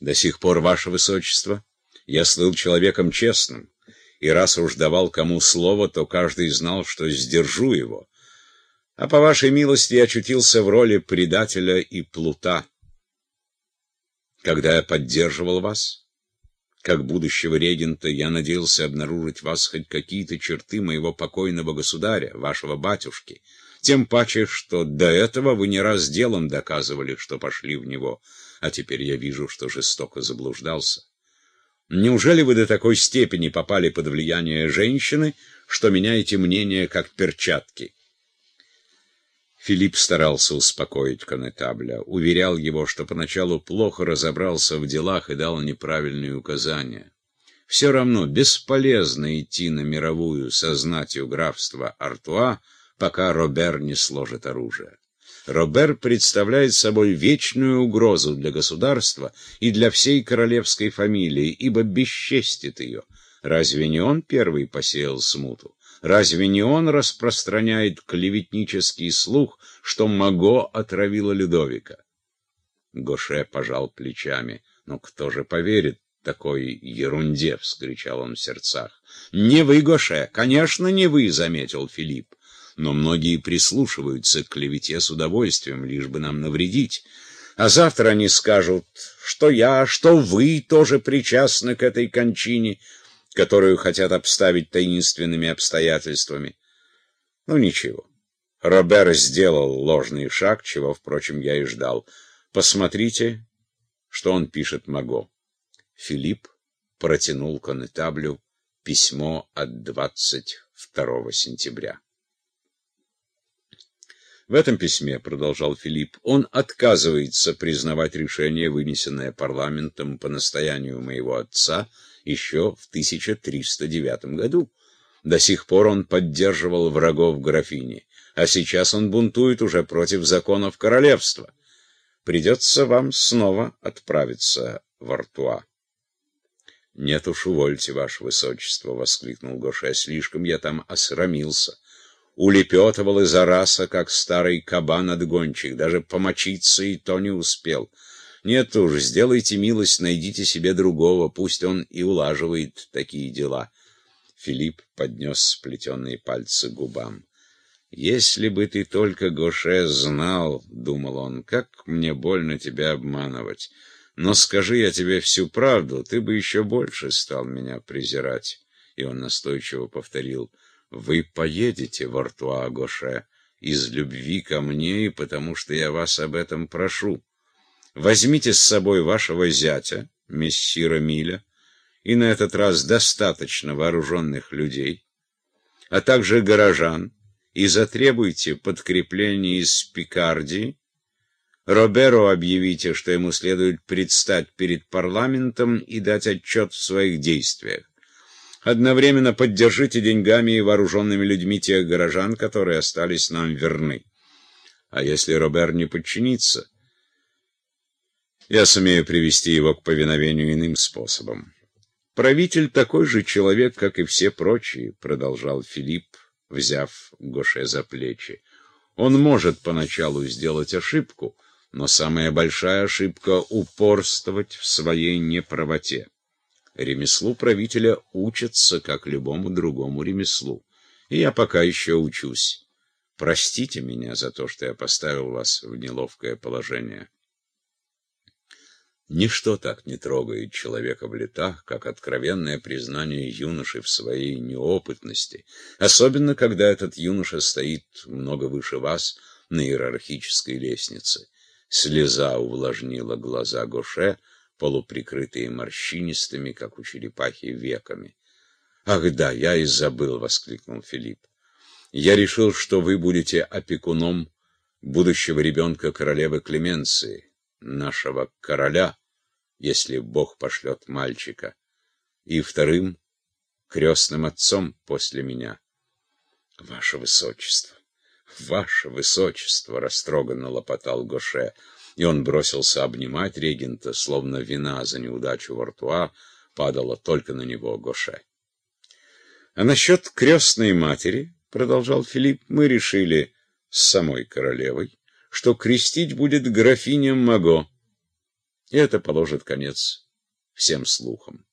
До сих пор, ваше высочество, я слыл человеком честным, и раз уж давал кому слово, то каждый знал, что сдержу его. А по вашей милости я очутился в роли предателя и плута. Когда я поддерживал вас, как будущего регента, я надеялся обнаружить в вас хоть какие-то черты моего покойного государя, вашего батюшки, тем паче, что до этого вы не раз делом доказывали, что пошли в него, а теперь я вижу, что жестоко заблуждался. Неужели вы до такой степени попали под влияние женщины, что меняете мнение как перчатки? Филипп старался успокоить конетабля, уверял его, что поначалу плохо разобрался в делах и дал неправильные указания. Все равно бесполезно идти на мировую со знатью графства Артуа, пока Робер не сложит оружие. Робер представляет собой вечную угрозу для государства и для всей королевской фамилии, ибо бесчестит ее. Разве не он первый посеял смуту? Разве не он распространяет клеветнический слух, что Маго отравила Людовика? Гоше пожал плечами. «Но кто же поверит такой ерунде?» — вскричал он в сердцах. «Не вы, Гоше, конечно, не вы», — заметил Филипп. «Но многие прислушиваются к клевете с удовольствием, лишь бы нам навредить. А завтра они скажут, что я, что вы тоже причастны к этой кончине, которую хотят обставить таинственными обстоятельствами. Ну, ничего. Робер сделал ложный шаг, чего, впрочем, я и ждал. Посмотрите, что он пишет Маго. Филипп протянул конетаблю письмо от 22 сентября. В этом письме, продолжал Филипп, он отказывается признавать решение, вынесенное парламентом по настоянию моего отца, еще в 1309 году. До сих пор он поддерживал врагов графини, а сейчас он бунтует уже против законов королевства. Придется вам снова отправиться в Артуа. — Нет уж, увольте, ваше высочество, — воскликнул Гоше, — слишком я там осрамился. Улепетывал из Араса, как старый кабан-отгончик, даже помочиться и то не успел. Нет уж, сделайте милость, найдите себе другого, пусть он и улаживает такие дела. Филипп поднес сплетенные пальцы к губам. «Если бы ты только, Гоше, знал, — думал он, — как мне больно тебя обманывать. Но скажи я тебе всю правду, ты бы еще больше стал меня презирать». И он настойчиво повторил, «Вы поедете в Артуа, Гоше, из любви ко мне и потому, что я вас об этом прошу». Возьмите с собой вашего зятя, мессира Миля, и на этот раз достаточно вооруженных людей, а также горожан, и затребуйте подкрепление из Пикардии. Роберу объявите, что ему следует предстать перед парламентом и дать отчет в своих действиях. Одновременно поддержите деньгами и вооруженными людьми тех горожан, которые остались нам верны. А если Робер не подчинится, я сумею привести его к повиновению иным способом. Правитель такой же человек, как и все прочие, продолжал Филипп, взяв Гоше за плечи. Он может поначалу сделать ошибку, но самая большая ошибка — упорствовать в своей неправоте. Ремеслу правителя учатся, как любому другому ремеслу. И я пока еще учусь. Простите меня за то, что я поставил вас в неловкое положение. Ничто так не трогает человека в летах, как откровенное признание юноши в своей неопытности, особенно когда этот юноша стоит много выше вас на иерархической лестнице. Слеза увлажнила глаза Гоше, полуприкрытые морщинистыми, как у черепахи, веками. «Ах да, я и забыл!» — воскликнул Филипп. «Я решил, что вы будете опекуном будущего ребенка королевы Клеменции, нашего короля» если Бог пошлет мальчика, и вторым — крестным отцом после меня. Ваше Высочество, Ваше Высочество, — растроганно лопотал Гоше, и он бросился обнимать регента, словно вина за неудачу в Артуа падала только на него Гоше. А насчет крестной матери, — продолжал Филипп, — мы решили с самой королевой, что крестить будет графиня Маго, И это положит конец всем слухам.